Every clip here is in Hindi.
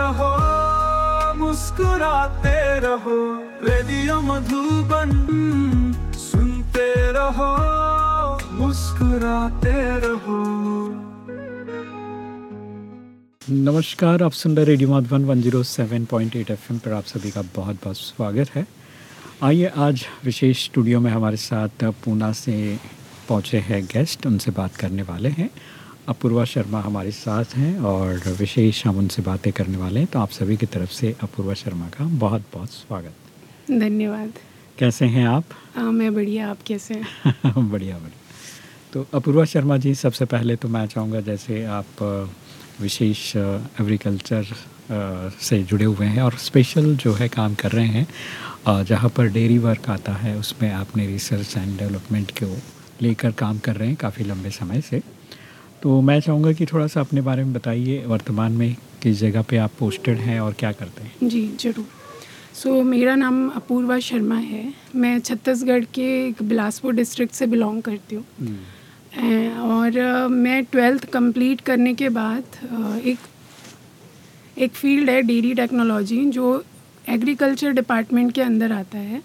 रहो, मुस्कुराते रहो, रेडियो मधुबन सुनते रहो, मुस्कुराते रहो। नमस्कार, आप सुन रहे रेडियो मधुबन 107.8 एफएम पर आप सभी का बहुत बहुत स्वागत है। आइए, आज विशेष स्टूडियो में हमारे साथ पूना से पहुँचे हैं गेस्ट उनसे बात करने वाले हैं। अपूर्वा शर्मा हमारे साथ हैं और विशेष हम उनसे बातें करने वाले हैं। तो आप सभी की तरफ़ से अपूर्वा शर्मा का बहुत बहुत स्वागत। धन्यवाद। कैसे हैं आप? आ, मैं बढ़िया आप कैसे हैं? बढ़िया बढ़िया। तो अपूर्वा शर्मा जी सबसे पहले तो मैं चाहूँगा जैसे आप विशेष एग्रीकल्चर से जुड़े हुए हैं और स्पेशल जो है काम कर रहे हैं जहाँ पर डेयरी वर्क आता है उसमें आपने रिसर्च एंड डेवलपमेंट को लेकर काम कर रहे हैं काफ़ी लंबे समय से। तो मैं चाहूँगा कि थोड़ा सा अपने बारे में बताइए वर्तमान में किस जगह पे आप पोस्टेड हैं और क्या करते हैं? जी ज़रूर। सो so, मेरा नाम अपूर्वा शर्मा है। मैं छत्तीसगढ़ के एक बिलासपुर डिस्ट्रिक्ट से बिलोंग करती हूँ। ए, और मैं ट्वेल्थ कंप्लीट करने के बाद एक एक फ़ील्ड है डेयरी टेक्नोलॉजी जो एग्रीकल्चर डिपार्टमेंट के अंदर आता है।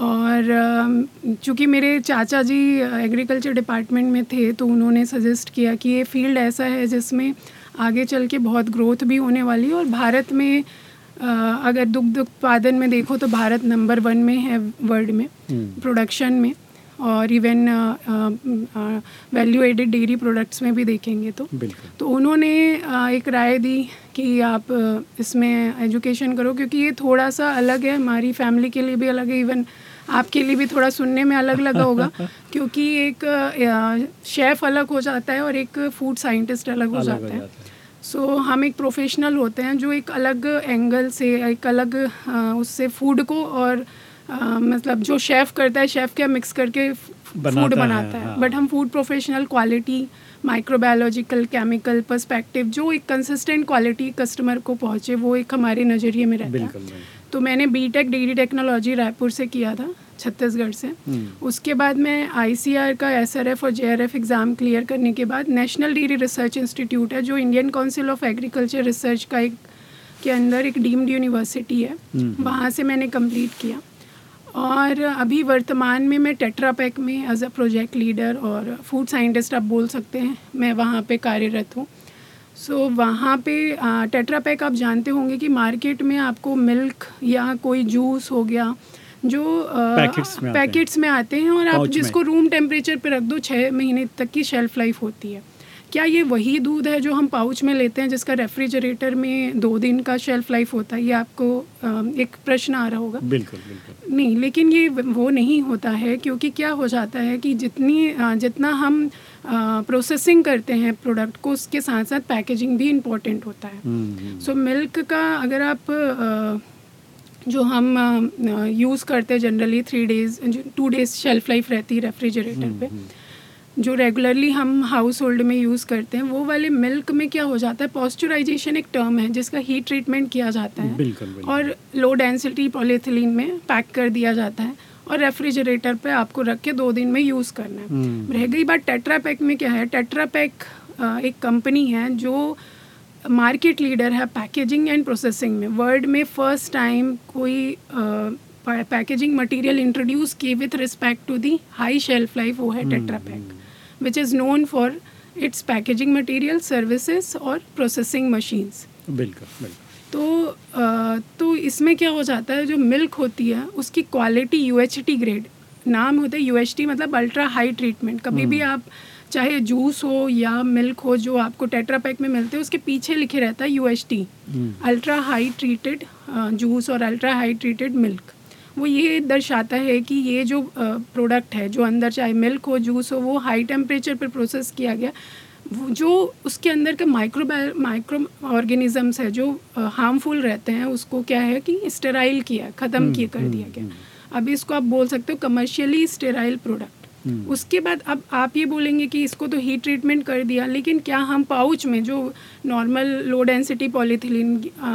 और चूँकि मेरे चाचा जी एग्रीकल्चर डिपार्टमेंट में थे तो उन्होंने सजेस्ट किया कि ये फ़ील्ड ऐसा है जिसमें आगे चल के बहुत ग्रोथ भी होने वाली है और भारत में अगर दुग्ध उत्पादन में देखो तो भारत नंबर वन में है वर्ल्ड में प्रोडक्शन में और even value added dairy products में भी देखेंगे तो। तो उन्होंने एक राय दी कि आप इसमें एजुकेशन करो क्योंकि ये थोड़ा सा अलग है हमारी फैमिली के लिए भी अलग है इवन आपके लिए भी थोड़ा सुनने में अलग लगा होगा क्योंकि एक शेफ़ अलग हो जाता है और एक फ़ूड साइंटिस्ट अलग हो हो जाता है। है। सो हम एक प्रोफेशनल होते हैं जो एक अलग एंगल से एक अलग उससे फ़ूड को और मतलब जो शेफ़ करता है शेफ़ क्या मिक्स करके फ़ूड बनाता है, है। हाँ। बट हम food professional quality microbiological chemical perspective जो एक कंसिस्टेंट क्वालिटी कस्टमर को पहुँचे वो एक हमारे नज़रिए में रहता है। तो मैंने B tech degree technology Raipur से किया था छत्तीसगढ़ से हम्म। उसके बाद मैं आईसीआर का एसआरएफ और जेआरएफ एग्ज़ाम क्लियर करने के बाद नेशनल डेयरी रिसर्च इंस्टीट्यूट है जो Indian council of agriculture research का एक के अंदर एक डीम्ड यूनिवर्सिटी है हम्म। वहाँ से मैंने कंप्लीट किया और अभी वर्तमान में मैं टेट्रापैक में एज अ प्रोजेक्ट लीडर और फ़ूड साइंटिस्ट आप बोल सकते हैं मैं वहाँ पे कार्यरत हूँ सो so, वहाँ पे टेट्रापैक आप जानते होंगे कि मार्केट में आपको मिल्क या कोई जूस हो गया जो Packets में पैकेट्स में आते हैं और आप जिसको रूम टेम्परेचर पे रख दो छः महीने तक की शेल्फ लाइफ होती है। क्या ये वही दूध है जो हम पाउच में लेते हैं जिसका रेफ्रिजरेटर में दो दिन का शेल्फ लाइफ होता है? ये आपको एक प्रश्न आ रहा होगा। बिल्कुल बिल्कुल। नहीं लेकिन ये वो नहीं होता है क्योंकि क्या हो जाता है कि जितनी जितना हम प्रोसेसिंग करते हैं प्रोडक्ट को उसके साथ साथ पैकेजिंग भी इम्पोर्टेंट होता है। हम्म, हम्म। सो मिल्क का अगर आप जो हम यूज़ करते हैं generally three days two days shelf life रहती है रेफ्रिजरेटर पे जो रेगुलरली हम हाउस होल्ड में यूज़ करते हैं वो वाले मिल्क में क्या हो जाता है पॉस्चराइजेशन एक टर्म है जिसका हीट ट्रीटमेंट किया जाता है। बिल्कुल बिल्कुल। और लो डेंसिटी पॉलीथिलीन में पैक कर दिया जाता है। और रेफ्रिजरेटर पे आपको रख के दो दिन में यूज़ करना है। हम्म। रह गई बात टेट्रा पैक में क्या है? टेट्रापैक एक कंपनी है जो मार्केट लीडर है पैकेजिंग एंड प्रोसेसिंग में। वर्ल्ड में फ़र्स्ट टाइम कोई पैकेजिंग मटेरियल इंट्रोड्यूस की with respect to the high shelf life वो है Tetra Pak which is known for its packaging material services और प्रोसेसिंग मशीन्स। बिल्कुल बिल्कुल। तो अ, तो इसमें क्या हो जाता है जो मिल्क होती है उसकी क्वालिटी यूएचटी ग्रेड नाम होता है यू मतलब अल्ट्रा हाई ट्रीटमेंट कभी भी आप चाहे जूस हो या मिल्क हो जो आपको टेट्रापैक में मिलते हैं उसके पीछे लिखे रहता है U ultra high treated juice और अल्ट्रा हाई ट्रीटेड मिल्क वो ये दर्शाता है कि ये जो प्रोडक्ट है जो अंदर चाहे मिल्क हो जूस हो वो हाई टेम्परेचर पर प्रोसेस किया गया जो उसके अंदर के माइक्रो माइक्रो ऑर्गेनिजम्स है जो हार्मफुल रहते हैं उसको क्या है कि स्टेराइल किया ख़त्म हम्म, किया कर हम्म, दिया गया। हम्म। अभी इसको आप बोल सकते हो कमर्शियली स्टेराइल प्रोडक्ट उसके बाद अब आप ये बोलेंगे कि इसको तो हीट ट्रीटमेंट कर दिया लेकिन क्या हम पाउच में जो normal low density polyethylene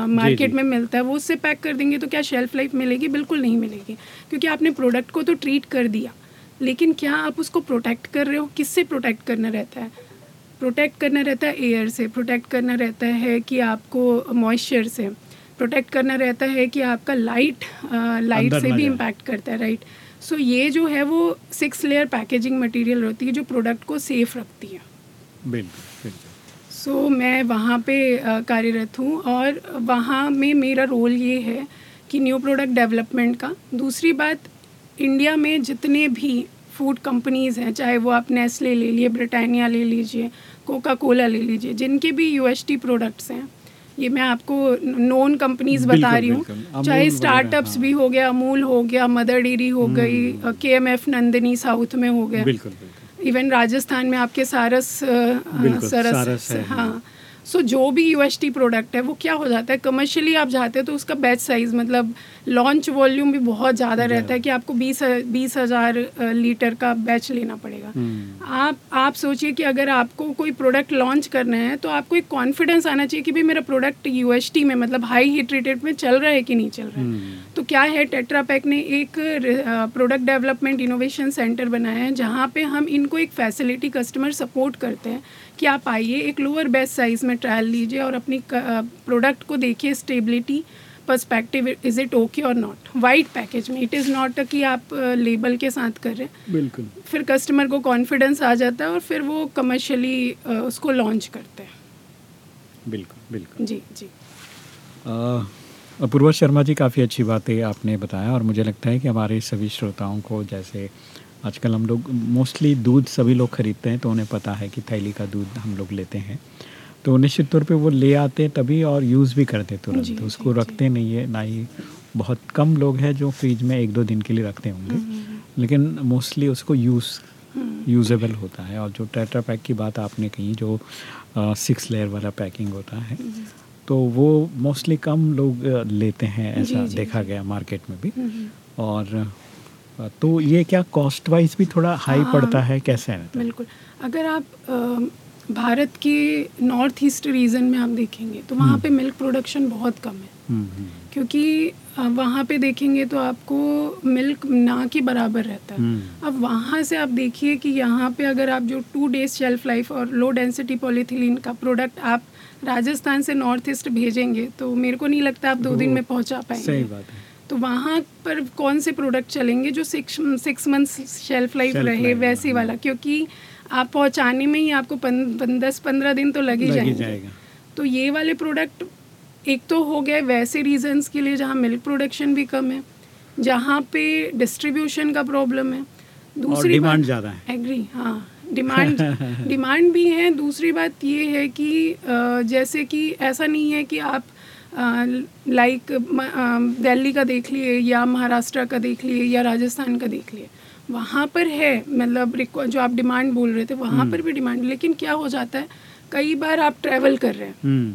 market में मिलता है वो उससे पैक कर देंगे तो क्या शेल्फ लाइफ मिलेगी? बिल्कुल नहीं मिलेगी क्योंकि आपने प्रोडक्ट को तो ट्रीट कर दिया। लेकिन क्या आप उसको प्रोटेक्ट कर रहे हो? किससे प्रोटेक्ट करना रहता है? प्रोटेक्ट करना रहता है एयर से प्रोटेक्ट करना रहता है कि आपको मॉइस्चर से प्रोटेक्ट करना रहता है कि आपका लाइट लाइट से भी इम्पैक्ट करता है राइट सो so, ये जो है वो सिक्स लेयर पैकेजिंग मटेरियल होती है जो प्रोडक्ट को सेफ़ रखती है। बिल्कुल सो so, मैं वहाँ पे कार्यरत हूँ और वहाँ में मेरा रोल ये है कि न्यू प्रोडक्ट डेवलपमेंट का। दूसरी बात इंडिया में जितने भी फ़ूड कंपनीज़ हैं चाहे वो आप नेस्ले ले लिए ब्रिटानिया ले लीजिए कोका कोला ले लीजिए जिनके भी यूएसटी प्रोडक्ट्स हैं। ये मैं आपको नॉन कंपनीज़ बता रही हूँ। चाहे स्टार्टअप्स हाँ। भी हो गया अमूल हो गया मदर डेयरी हो हम्म। गई के एम एफ़ नंदिनी साउथ में हो गया। इवन राजस्थान में आपके सारस सरस, सरस हाँ। सो so, जो भी यू प्रोडक्ट है वो क्या हो जाता है कमर्शियली आप जाते हैं तो उसका बैच साइज़ मतलब लॉन्च वॉल्यूम भी बहुत ज़्यादा रहता है कि आपको बीस बीस हज़ार लीटर का बैच लेना पड़ेगा हम्म। आप आप सोचिए कि अगर आपको कोई प्रोडक्ट लॉन्च करना है तो आपको एक कॉन्फिडेंस आना चाहिए कि भाई मेरा प्रोडक्ट यू में मतलब हाई हीट रेटेड में चल रहा है कि नहीं चल रहा है हम्म। तो क्या है टेट्रापैक ने एक प्रोडक्ट डेवलपमेंट इनोवेशन सेंटर बनाया है जहाँ पे हम इनको एक फैसिलिटी कस्टमर सपोर्ट करते हैं कि आप आइए एक लोअर बेस्ट साइज़ में ट्रायल लीजिए और अपनी प्रोडक्ट को देखिए stability perspective is it okay और नॉट वाइट पैकेज में इट इज़ नॉट कि आप लेबल के साथ कर रहे हैं। बिल्कुल। फिर कस्टमर को कॉन्फिडेंस आ जाता है और फिर वो कमर्शियली उसको लॉन्च करते हैं। बिल्कुल बिल्कुल। जी जी। अपूर्वा शर्मा जी काफ़ी अच्छी बातें आपने बताया और मुझे लगता है कि हमारे सभी श्रोताओं को जैसे आजकल हम लोग मोस्टली दूध सभी लोग ख़रीदते हैं तो उन्हें पता है कि थैली का दूध हम लोग लेते हैं। तो निश्चित तौर पे वो ले आते तभी और यूज़ भी करते तुरंत। उसको रखते जी। नहीं है ना ही बहुत कम लोग हैं जो फ्रिज में एक दो दिन के लिए रखते होंगे। हम्म, हम्म, हम्म। लेकिन मोस्टली उसको यूज़ यूजेबल होता है और जो टेट्रा पैक की बात आपने कही जो सिक्स लेयर वाला पैकिंग होता है तो वो मोस्टली कम लोग लेते हैं ऐसा जी, देखा जी, गया मार्केट में भी। और तो ये क्या कॉस्ट वाइज भी थोड़ा हाई हाँ, पड़ता है? कैसे है? बिल्कुल। अगर आप भारत के नॉर्थ ईस्ट रीजन में आप देखेंगे तो वहाँ हम्म। पे मिल्क प्रोडक्शन बहुत कम है। हम्म, हम्म। क्योंकि वहाँ पे देखेंगे तो आपको मिल्क ना के बराबर रहता है। अब वहाँ से आप देखिए कि यहाँ पे अगर आप जो टू डेज़ शेल्फ लाइफ और लो डेंसिटी पॉलीथिलीन का प्रोडक्ट आप राजस्थान से नॉर्थ ईस्ट भेजेंगे तो मेरे को नहीं लगता आप दो दिन में पहुँचा पाएँगे। सही बात है। तो वहाँ पर कौन से प्रोडक्ट चलेंगे जो six six months shelf life रहे वैसे वाला? क्योंकि आप पहुँचाने में ही आपको पन, पन, दस पंद्रह दिन तो लग ही जाएँगे। तो ये वाले प्रोडक्ट एक तो हो गया वैसे रीजंस के लिए जहाँ मिल्क प्रोडक्शन भी कम है जहाँ पे डिस्ट्रीब्यूशन का प्रॉब्लम है। दूसरी डिमांड ज़्यादा है। एग्री हाँ। डिमांड डिमांड भी है। दूसरी बात ये है कि जैसे कि ऐसा नहीं है कि आप लाइक दिल्ली का देख लिए या महाराष्ट्र का देख लिए या राजस्थान का देख लिए। वहाँ पर है मतलब जो आप डिमांड बोल रहे थे वहाँ हम्म। पर भी डिमांड लेकिन क्या हो जाता है कई बार आप ट्रैवल कर रहे हैं। हम्म।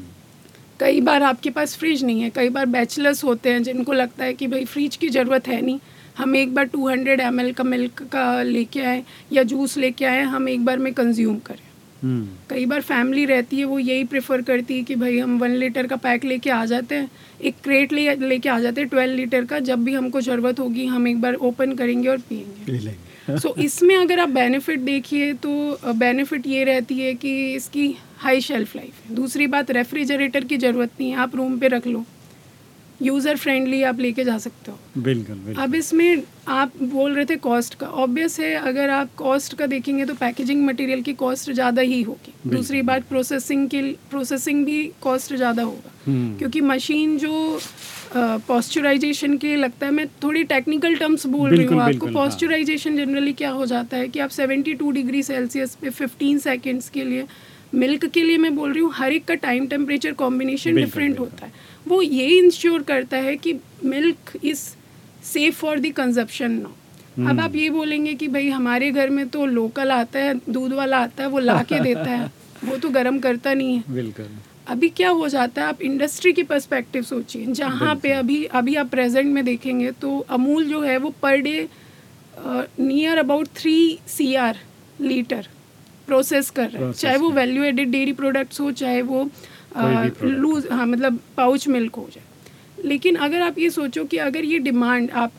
कई बार आपके पास फ्रिज नहीं है कई बार बैचलर्स होते हैं जिनको लगता है कि भाई फ्रिज की ज़रूरत है नहीं। हम एक बार 200 हंड्रेड का मिल्क का लेके आए या जूस लेके आए हम एक बार में कंज्यूम करें। हम्म। कई बार फैमिली रहती है वो यही प्रेफर करती है कि भाई हम वन लीटर का पैक लेके आ जाते हैं एक क्रेट ले लेके आ जाते हैं ट्वेल्व लीटर का जब भी हमको ज़रूरत होगी हम एक बार ओपन करेंगे और पियेंगे। सो so, इसमें अगर आप बेनिफिट देखिए तो बेनिफिट ये रहती है कि इसकी हाई शेल्फ लाइफ है। दूसरी बात रेफ्रिजरेटर की ज़रूरत नहीं है आप रूम पे रख लो। यूज़र फ्रेंडली आप लेके जा सकते हो। बिल्कुल, बिल्कुल। अब इसमें आप बोल रहे थे कॉस्ट का। ऑब्वियस है अगर आप कॉस्ट का देखेंगे तो पैकेजिंग मटेरियल की कॉस्ट ज़्यादा ही होगी। दूसरी बात प्रोसेसिंग की प्रोसेसिंग भी कॉस्ट ज़्यादा होगा। हम्म। क्योंकि मशीन जो पॉस्चराइजेशन के लगता है मैं थोड़ी टेक्निकल टर्म्स बोल रही हूँ। आपको पॉस्चराइजेशन जनरली हाँ। क्या हो जाता है कि आप 72 डिग्री सेल्सियस पे 15 सेकेंड्स के लिए मिल्क के लिए मैं बोल रही हूँ हर एक का टाइम टेम्परेचर कॉम्बिनेशन डिफरेंट होता है। वो ये इंश्योर करता है कि milk is safe for the consumption now अब आप ये बोलेंगे कि भाई हमारे घर में तो लोकल आता है दूध वाला आता है वो ला के देता है। वो तो गर्म करता नहीं है। बिल्कुल। अभी क्या हो जाता है आप इंडस्ट्री की पर्सपेक्टिव सोचिए। जहाँ पे अभी अभी आप प्रेजेंट में देखेंगे तो अमूल जो है वो per day near about three C R litre process कर रहे हैं। चाहे वो वैल्यू एडेड डेयरी प्रोडक्ट्स हो चाहे वो लूज हाँ मतलब पाउच मिल्क हो जाए। लेकिन अगर आप ये सोचो कि अगर ये डिमांड आप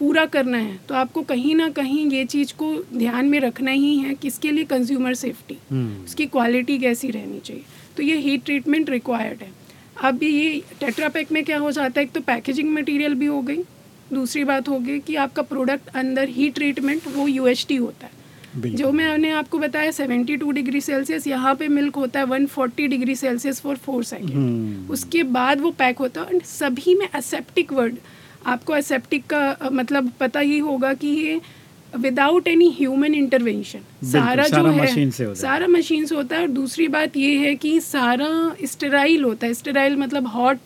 पूरा करना है तो आपको कहीं ना कहीं ये चीज़ को ध्यान में रखना ही है किसके लिए कंज्यूमर सेफ्टी हम्म। उसकी क्वालिटी कैसी रहनी चाहिए। तो ये हीट ट्रीटमेंट रिक्वायर्ड है। अब ये टेट्रापैक में क्या हो जाता है एक तो पैकेजिंग मटेरियल भी हो गई। दूसरी बात हो गई कि आपका प्रोडक्ट अंदर हीट ट्रीटमेंट वो यू होता है। जो मैंने आपको बताया 72 डिग्री सेल्सियस यहाँ पे मिल्क होता है 140 degree Celsius for four second उसके बाद वो पैक होता है सभी में एसेप्टिक वर्ड आपको एसेप्टिक का मतलब पता ही होगा कि ये विदाउट एनी ह्यूमन इंटरवेंशन सारा जो सारा है मशीन से होता सारा मशीन से होता है और दूसरी बात ये है कि सारा स्टेराइल होता है। स्टेराइल मतलब हॉट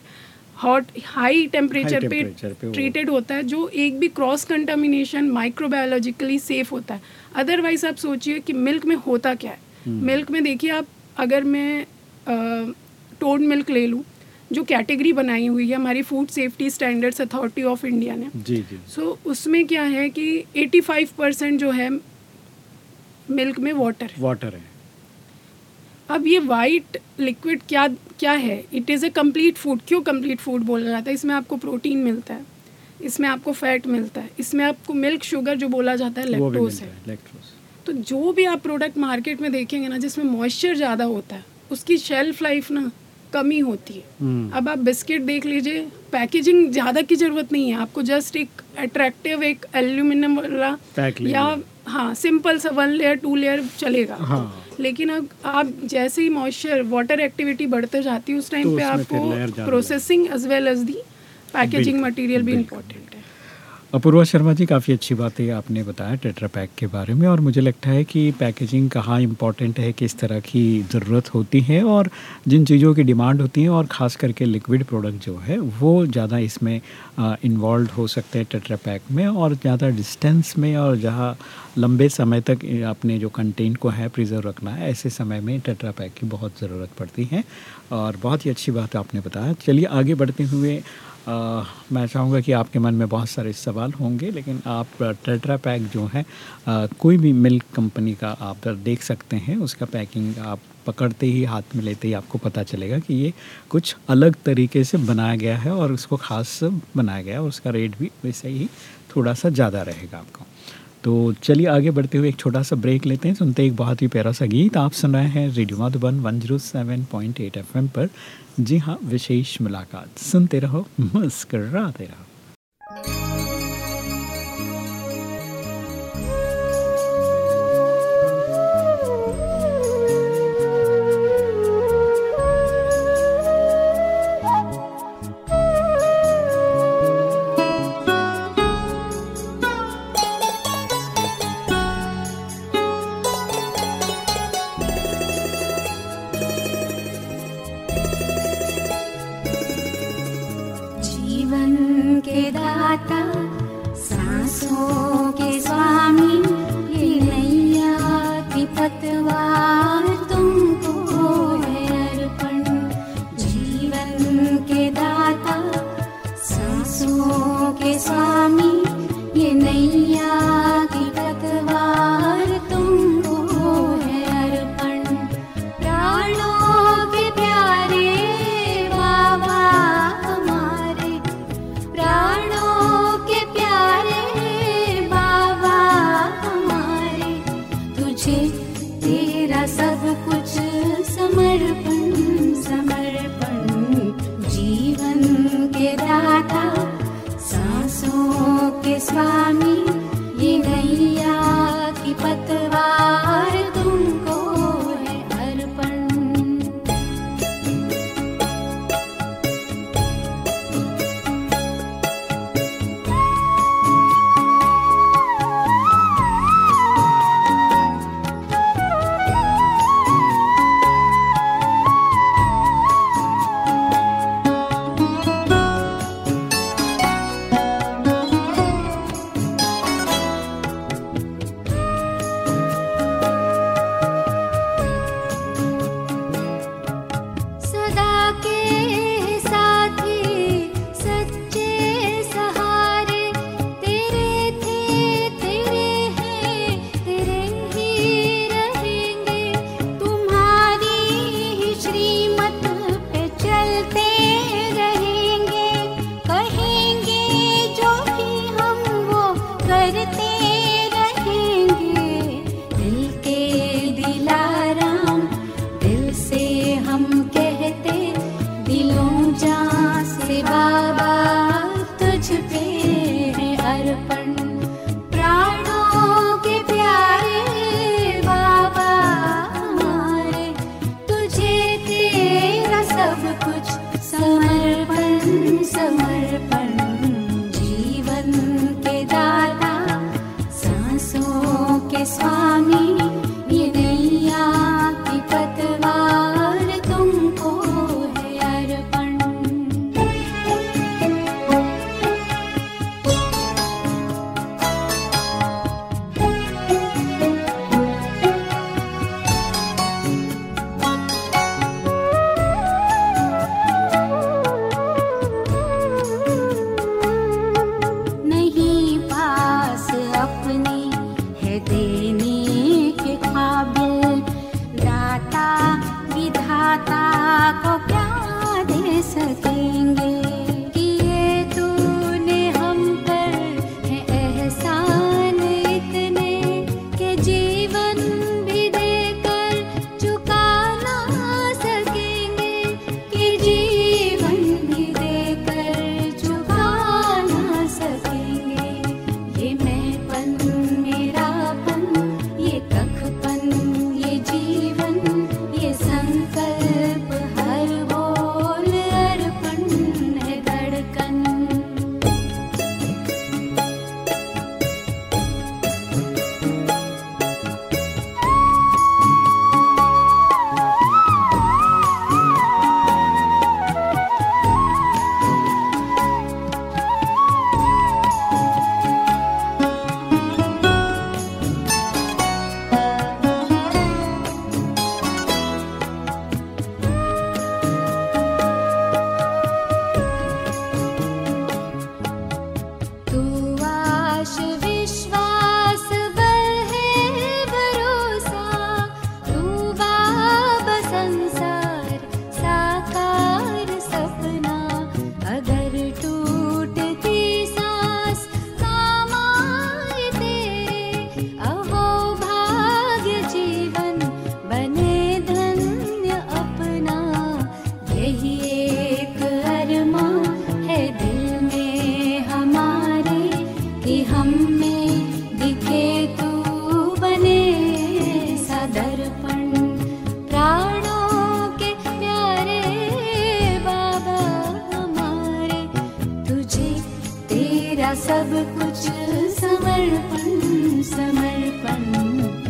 हॉट हाई टेम्परेचर पे ट्रीटेड होता है जो एक भी क्रॉस कंटामिनेशन माइक्रोबायोलॉजिकली सेफ़ होता है। अदरवाइज़ आप सोचिए कि मिल्क में होता क्या है। मिल्क में देखिए आप अगर मैं टोड मिल्क ले लूँ जो कैटेगरी बनाई हुई है हमारी food safety standards authority of India ने। जी जी। सो so, उसमें क्या है कि 85 परसेंट जो है मिल्क में वाटर है। वाटर है। अब ये वाइट लिक्विड क्या क्या है? It is a complete food क्यों कंप्लीट फ़ूड बोला जाता है? इसमें आपको प्रोटीन मिलता है। इसमें आपको फैट मिलता है। इसमें आपको मिल्क शुगर जो बोला जाता है लेक्टोस है तो जो भी आप प्रोडक्ट मार्केट में देखेंगे ना जिसमें मॉइस्चर ज़्यादा होता है उसकी शेल्फ लाइफ ना कमी होती है। हम्म। अब आप बिस्किट देख लीजिए पैकेजिंग ज़्यादा की ज़रूरत नहीं है। आपको जस्ट एक अट्रैक्टिव एक एल्यूमिनियम वाला या हाँ। सिंपल सा वन लेयर टू लेयर चलेगा। हाँ। लेकिन अब आप जैसे ही मॉइस्चर वाटर एक्टिविटी बढ़ते जाती है उस टाइम तो पे आपको processing as well as the packaging material भी इम्पोर्टेंट है। अपूर्वा शर्मा जी काफ़ी अच्छी बातें आपने बताया टेट्रा पैक के बारे में और मुझे लगता है कि पैकेजिंग कहाँ इंपॉर्टेंट है किस तरह की ज़रूरत होती है और जिन चीज़ों की डिमांड होती है और ख़ास करके लिक्विड प्रोडक्ट जो है वो ज़्यादा इसमें इन्वॉल्व हो सकते हैं टेट्रा पैक में और ज़्यादा डिस्टेंस में और जहाँ लंबे समय तक अपने जो कंटेंट को है प्रिजर्व रखना है ऐसे समय में टेट्रा पैक की बहुत ज़रूरत पड़ती है और बहुत ही अच्छी बात आपने बताया। चलिए आगे बढ़ते हुए आ, मैं चाहूँगा कि आपके मन में बहुत सारे सवाल होंगे लेकिन आप टेट्रा पैक जो है आ, कोई भी मिल्क कंपनी का आप देख सकते हैं उसका पैकिंग आप पकड़ते ही हाथ में लेते ही आपको पता चलेगा कि ये कुछ अलग तरीके से बनाया गया है और उसको ख़ास बनाया गया है उसका रेट भी वैसे ही थोड़ा सा ज़्यादा रहेगा आपको। तो चलिए आगे बढ़ते हुए एक छोटा सा ब्रेक लेते हैं। सुनते एक बहुत ही प्यारा सा गीत। आप सुन रहे हैं radio Madhuban one zero seven point eight FM पर। जी हाँ विशेष मुलाकात। सुनते रहो, मुस्कराते रहो। दाता को क्या दे सकेंगे। कुछ समर्पण समर्पण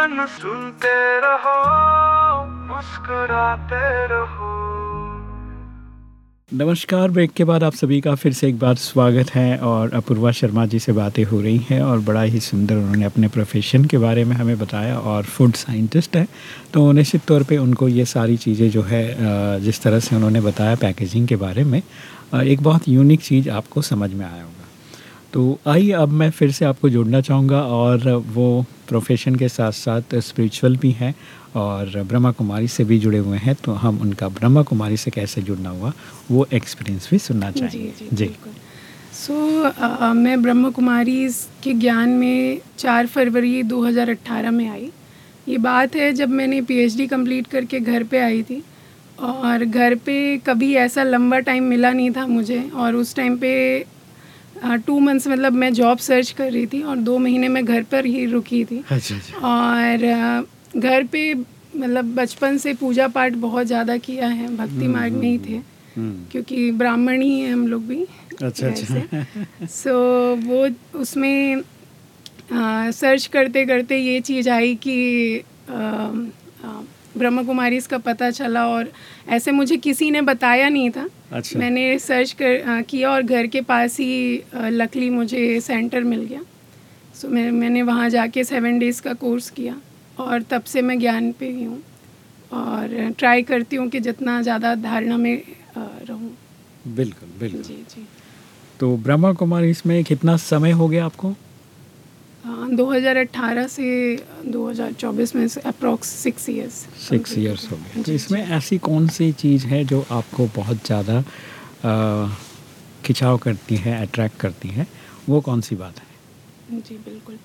मधुबन सुनते रहो, मुस्कुराते रहो। नमस्कार, ब्रेक के बाद आप सभी का फिर से एक बार स्वागत है और अपूर्वा शर्मा जी से बातें हो रही हैं और बड़ा ही सुंदर उन्होंने अपने प्रोफेशन के बारे में हमें बताया और फ़ूड साइंटिस्ट हैं। तो निश्चित तौर पे उनको ये सारी चीज़ें जो है जिस तरह से उन्होंने बताया पैकेजिंग के बारे में एक बहुत यूनिक चीज़ आपको समझ में आया होगा। तो आइए अब मैं फिर से आपको जोड़ना चाहूँगा और वो प्रोफेशन के साथ साथ स्पिरिचुअल भी हैं और ब्रह्मा कुमारी से भी जुड़े हुए हैं तो हम उनका ब्रह्मा कुमारी से कैसे जुड़ना हुआ वो एक्सपीरियंस भी सुनना जी चाहेंगे। जी सो मैं ब्रह्म कुमारी के ज्ञान में 4 फरवरी 2018 में आई। ये बात है जब मैंने पीएचडी कंप्लीट करके घर पे आई थी और घर पे कभी ऐसा लंबा टाइम मिला नहीं था मुझे और उस टाइम पे टू मंथ्स मतलब मैं जॉब सर्च कर रही थी और दो महीने मैं घर पर ही रुकी थी। अच्छा अच्छा। और घर पे मतलब बचपन से पूजा पाठ बहुत ज़्यादा किया है भक्ति मार्ग में ही थे हम्म, क्योंकि ब्राह्मण ही हैं हम लोग भी अच्छा अच्छा। सो। वो उसमें सर्च करते करते ये चीज़ आई कि अ, अ, ब्रह्म कुमारी इसका पता चला और ऐसे मुझे किसी ने बताया नहीं था। अच्छा। मैंने सर्च कर अ, किया और घर के पास ही लकली मुझे सेंटर मिल गया। सो मैं मैंने वहाँ जाके सेवन डेज़ का कोर्स किया और तब से मैं ज्ञान पे ही हूँ और ट्राई करती हूँ कि जितना ज़्यादा धारणा में रहूँ। बिल्कुल बिल्कुल। जी जी। तो ब्रह्मा कुमारी इसमें कितना समय हो गया आपको? 2018 से 2024 में से approx six years six years हो गए तो इसमें ऐसी कौन सी चीज़ है जो आपको बहुत ज़्यादा खिंचाव करती है अट्रैक्ट करती है? वो कौन सी बात है? जी बिल्कुल।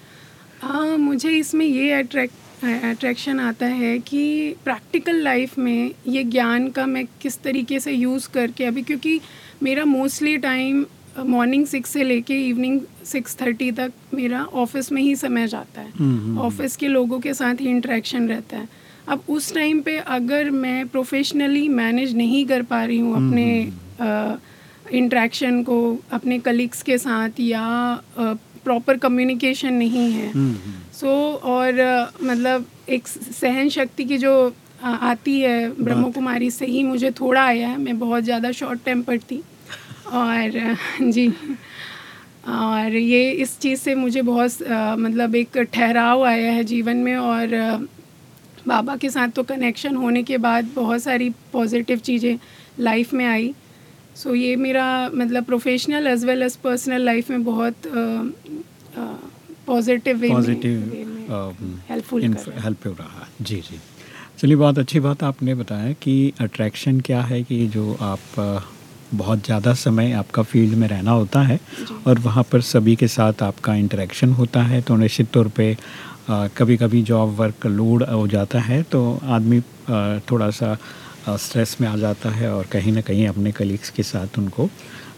हाँ मुझे इसमें ये अट्रैक्ट अट्रैक्शन आता है कि प्रैक्टिकल लाइफ में ये ज्ञान का मैं किस तरीके से यूज़ करके अभी क्योंकि मेरा मोस्टली टाइम मॉर्निंग सिक्स से लेके इवनिंग सिक्स थर्टी तक मेरा ऑफ़िस में ही समय जाता हम्म, हम्म, है ऑफ़िस के लोगों के साथ ही इंट्रैक्शन रहता है। अब उस टाइम पे अगर मैं प्रोफेशनली मैनेज नहीं कर पा रही हूँ अपने इंट्रैक्शन को अपने कलीग्स के साथ या प्रॉपर कम्युनिकेशन नहीं है। हम्म, हम्म, सो और अ, मतलब एक सहन शक्ति की जो आ, आती है ब्रह्म कुमारी से ही मुझे थोड़ा आया है। मैं बहुत ज़्यादा शॉर्ट टेम्पर थी। और जी। और ये इस चीज़ से मुझे बहुत मतलब एक ठहराव आया है जीवन में और बाबा के साथ तो कनेक्शन होने के बाद बहुत सारी पॉजिटिव चीज़ें लाइफ में आई। सो ये मेरा मतलब professional as well as personal life में बहुत positive way positive helpful help रहा है। जी जी। चलिए बहुत अच्छी बात आपने बताया कि अट्रैक्शन क्या है कि जो आप बहुत ज़्यादा समय आपका फ़ील्ड में रहना होता है और वहाँ पर सभी के साथ आपका इंटरेक्शन होता है तो निश्चित तौर पे कभी कभी जॉब वर्क लोड हो जाता है तो आदमी थोड़ा सा स्ट्रेस में आ जाता है और कहीं ना कहीं अपने कलीग्स के साथ उनको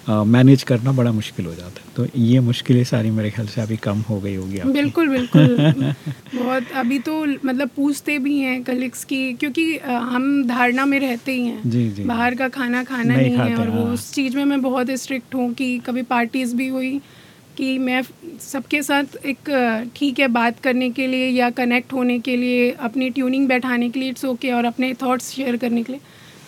मैनेज करना बड़ा मुश्किल हो जाता है। तो ये मुश्किलें सारी मेरे ख्याल से अभी कम हो गई होगी बिल्कुल बिल्कुल। बहुत अभी तो मतलब पूछते भी हैं कलीग्स की क्योंकि हम धारणा में रहते ही हैं। जी जी। बाहर का खाना खाना नहीं नहीं, है और वो हाँ। उस चीज़ में मैं बहुत स्ट्रिक्ट हूँ कि कभी पार्टीज़ भी हुई कि मैं सबके साथ एक ठीक है बात करने के लिए या कनेक्ट होने के लिए अपनी ट्यूनिंग बैठाने के लिए इट्स ओके और अपने थॉट्स शेयर करने के लिए।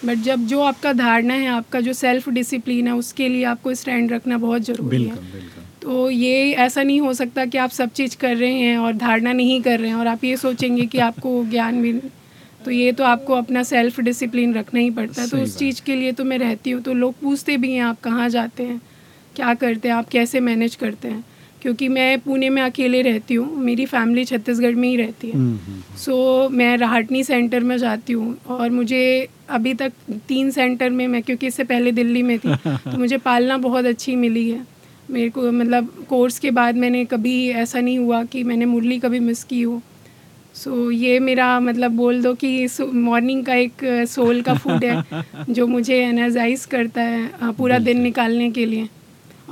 बट जब जो आपका धारणा है आपका जो सेल्फ डिसिप्लिन है उसके लिए आपको स्टैंड रखना बहुत ज़रूरी बिल्कुल, है। बिल्कुल तो ये ऐसा नहीं हो सकता कि आप सब चीज़ कर रहे हैं और धारणा नहीं कर रहे हैं और आप ये सोचेंगे कि आपको ज्ञान भी तो ये तो आपको अपना सेल्फ डिसिप्लिन रखना ही पड़ता है। तो उस चीज़ के लिए तो मैं रहती हूँ। तो लोग पूछते भी हैं आप कहाँ जाते हैं क्या करते हैं आप कैसे मैनेज करते हैं। क्योंकि मैं पुणे में अकेले रहती हूँ मेरी फैमिली छत्तीसगढ़ में ही रहती है। हम्म, हम्म, सो मैं राहटनी सेंटर में जाती हूँ और मुझे अभी तक तीन सेंटर में मैं क्योंकि इससे पहले दिल्ली में थी तो मुझे पालना बहुत अच्छी मिली है। मेरे को मतलब कोर्स के बाद मैंने कभी ऐसा नहीं हुआ कि मैंने मुरली कभी मिस की हो। सो so, ये मेरा मतलब बोल दो कि मॉर्निंग का एक सोल का फ़ूड है जो मुझे एनर्जाइज करता है पूरा दिन निकालने के लिए।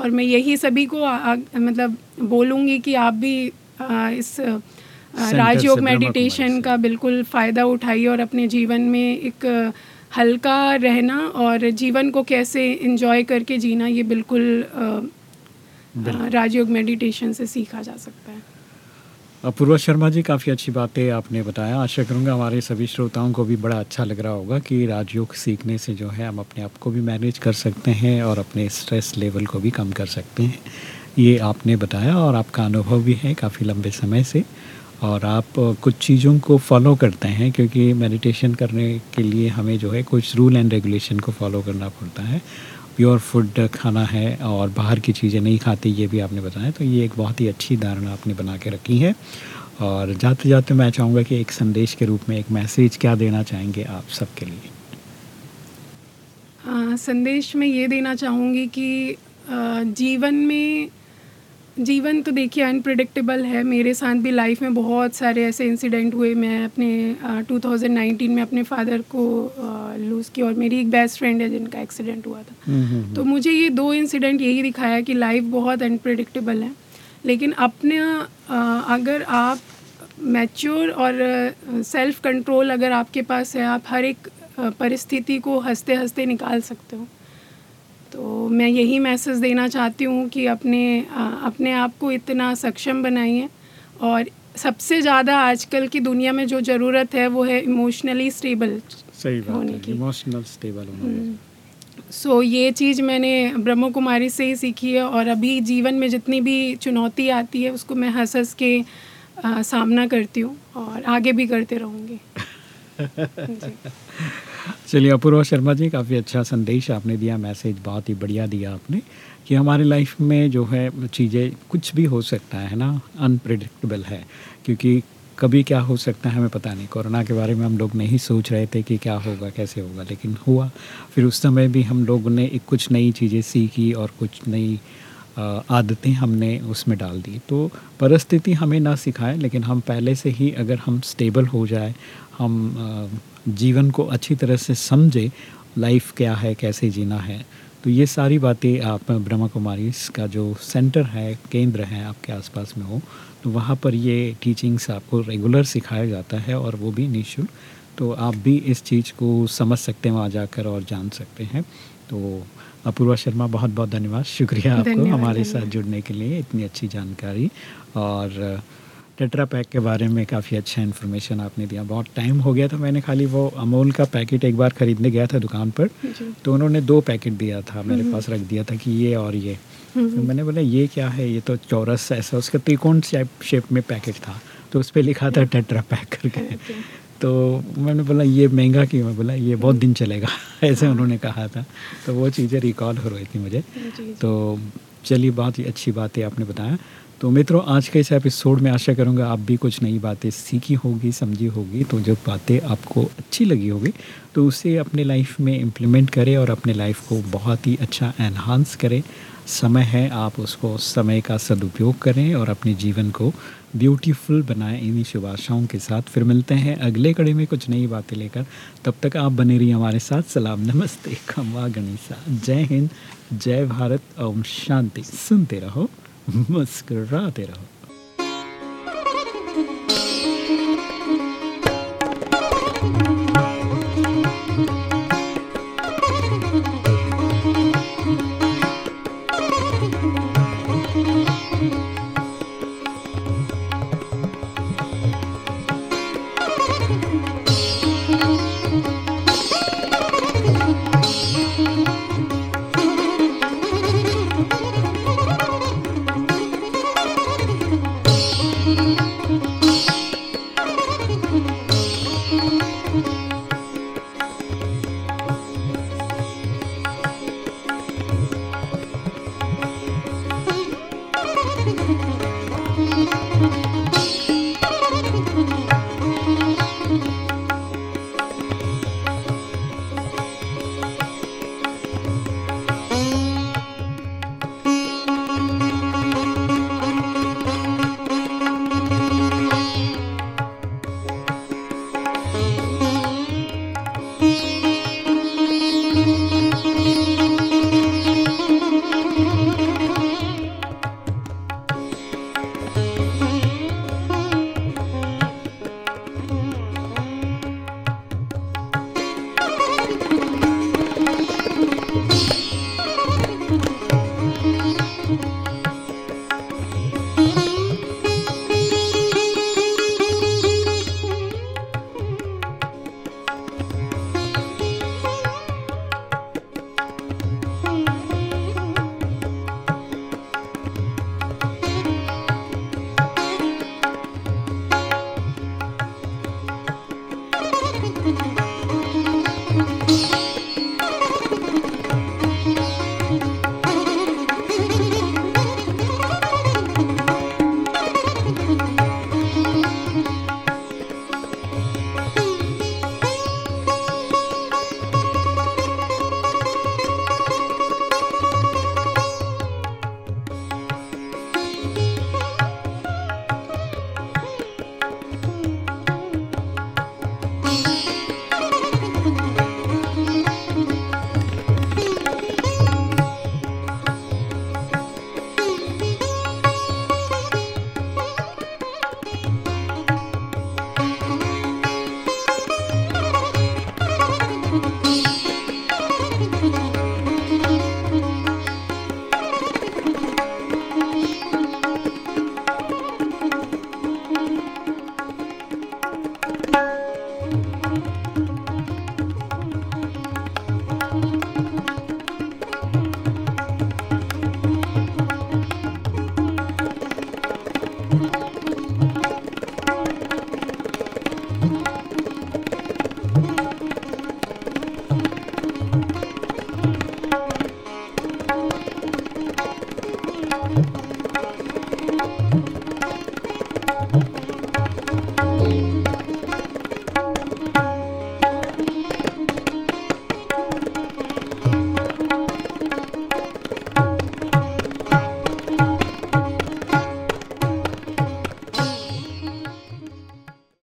और मैं यही सभी को आ, आ, मतलब बोलूँगी कि आप भी आ, इस राजयोग मेडिटेशन का बिल्कुल फ़ायदा उठाइए और अपने जीवन में एक हल्का रहना और जीवन को कैसे इंजॉय करके जीना ये बिल्कुल। राजयोग मेडिटेशन से सीखा जा सकता है। अपूर्वा शर्मा जी, काफ़ी अच्छी बातें आपने बताया। आशा करूँगा हमारे सभी श्रोताओं को भी बड़ा अच्छा लग रहा होगा कि राजयोग सीखने से जो है, हम अपने आप को भी मैनेज कर सकते हैं और अपने स्ट्रेस लेवल को भी कम कर सकते हैं। ये आपने बताया और आपका अनुभव भी है काफ़ी लंबे समय से और आप कुछ चीज़ों को फॉलो करते हैं क्योंकि मेडिटेशन करने के लिए हमें जो है कुछ रूल एंड रेगुलेशन को फॉलो करना पड़ता है। प्योर फ़ूड खाना है और बाहर की चीज़ें नहीं खाते ये भी आपने बताया। तो ये एक बहुत ही अच्छी धारणा आपने बना के रखी है। और जाते जाते मैं चाहूँगा कि एक संदेश के रूप में एक मैसेज क्या देना चाहेंगे आप सबके लिए? आ, संदेश में ये देना चाहूँगी कि आ, जीवन में जीवन तो देखिए अनप्रडिक्टेबल है। मेरे साथ भी लाइफ में बहुत सारे ऐसे इंसिडेंट हुए। मैं अपने आ, 2019 में अपने फादर को लूज़ किया और मेरी एक बेस्ट फ्रेंड है जिनका एक्सीडेंट हुआ था। तो मुझे ये दो इंसिडेंट यही दिखाया कि लाइफ बहुत अनप्रडिक्टेबल है। लेकिन अपने अगर आप मैच्योर और सेल्फ कंट्रोल अगर आपके पास है आप हर एक परिस्थिति को हँसते हँसते निकाल सकते हो। तो मैं यही मैसेज देना चाहती हूँ कि अपने अपने आप को इतना सक्षम बनाइए और सबसे ज़्यादा आजकल की दुनिया में जो ज़रूरत है वो है इमोशनली स्टेबल सही बात होने है की। इमोशनल स्टेबल होना सो ये चीज़ मैंने ब्रह्म कुमारी से ही सीखी है और अभी जीवन में जितनी भी चुनौती आती है उसको मैं हंस हंस के आ, सामना करती हूँ और आगे भी करते रहूँगी जी। चलिए, अपूर्वा शर्मा जी, काफ़ी अच्छा संदेश आपने दिया, मैसेज बहुत ही बढ़िया दिया आपने कि हमारे लाइफ में जो है, चीज़ें कुछ भी हो सकता है ना अनप्रिडिक्टेबल है, क्योंकि कभी क्या हो सकता है हमें पता नहीं। कोरोना के बारे में हम लोग नहीं सोच रहे थे कि क्या होगा, कैसे होगा, लेकिन हुआ। फिर उस समय भी हम लोगों ने एक कुछ नई चीज़ें सीखी और कुछ नई आदतें हमने उसमें डाल दी। तो परिस्थिति हमें ना सिखाए, लेकिन हम पहले से ही अगर हम स्टेबल हो जाए, हम जीवन को अच्छी तरह से समझे लाइफ क्या है कैसे जीना है। तो ये सारी बातें आप ब्रह्मा कुमारी का जो सेंटर है केंद्र है आपके आसपास में हो तो वहाँ पर ये टीचिंग्स आपको रेगुलर सिखाया जाता है और वो भी निःशुल्क। तो आप भी इस चीज़ को समझ सकते हैं वहाँ जाकर और जान सकते हैं। तो अपूर्वा शर्मा बहुत बहुत धन्यवाद। शुक्रिया आपको हमारे साथ जुड़ने के लिए इतनी अच्छी जानकारी। और टेट्रा पैक के बारे में काफ़ी अच्छा इन्फॉर्मेशन आपने दिया। बहुत टाइम हो गया था मैंने खाली वो अमूल का पैकेट एक बार ख़रीदने गया था दुकान पर तो उन्होंने दो पैकेट दिया था मेरे पास रख दिया था कि ये और ये। तो मैंने बोला ये क्या है? ये तो चौरस ऐसा उसका त्रिकोण शेप शेप में पैकेट था। तो उस पर लिखा था टेट्रा पैक करके। तो मैंने बोला ये महँगा क्यों मैं बोला ये बहुत दिन चलेगा। ऐसे उन्होंने कहा था। तो वो चीज़ें रिकॉल हो रही थी मुझे। तो चलिए बहुत ही अच्छी बात है आपने बताया। तो मित्रों, आज के इस एपिसोड में आशा करूँगा आप भी कुछ नई बातें सीखी होगी, समझी होगी तो जो बातें आपको अच्छी लगी होगी तो उसे अपने लाइफ में इम्प्लीमेंट करें और अपने लाइफ को बहुत ही अच्छा एनहांस करें। समय है, आप उसको, समय का सदुपयोग करें और अपने जीवन को ब्यूटीफुल बनाएँ। इन्हीं शुभ आशाओं के साथ फिर मिलते हैं अगले कड़ी में कुछ नई बातें लेकर। तब तक आप बने रहिए हमारे साथ। सलाम, नमस्ते खम्बा गणिसा। जय हिंद, जय भारत, ओम शांति। सुनते रहो। मुस्कुराते रहो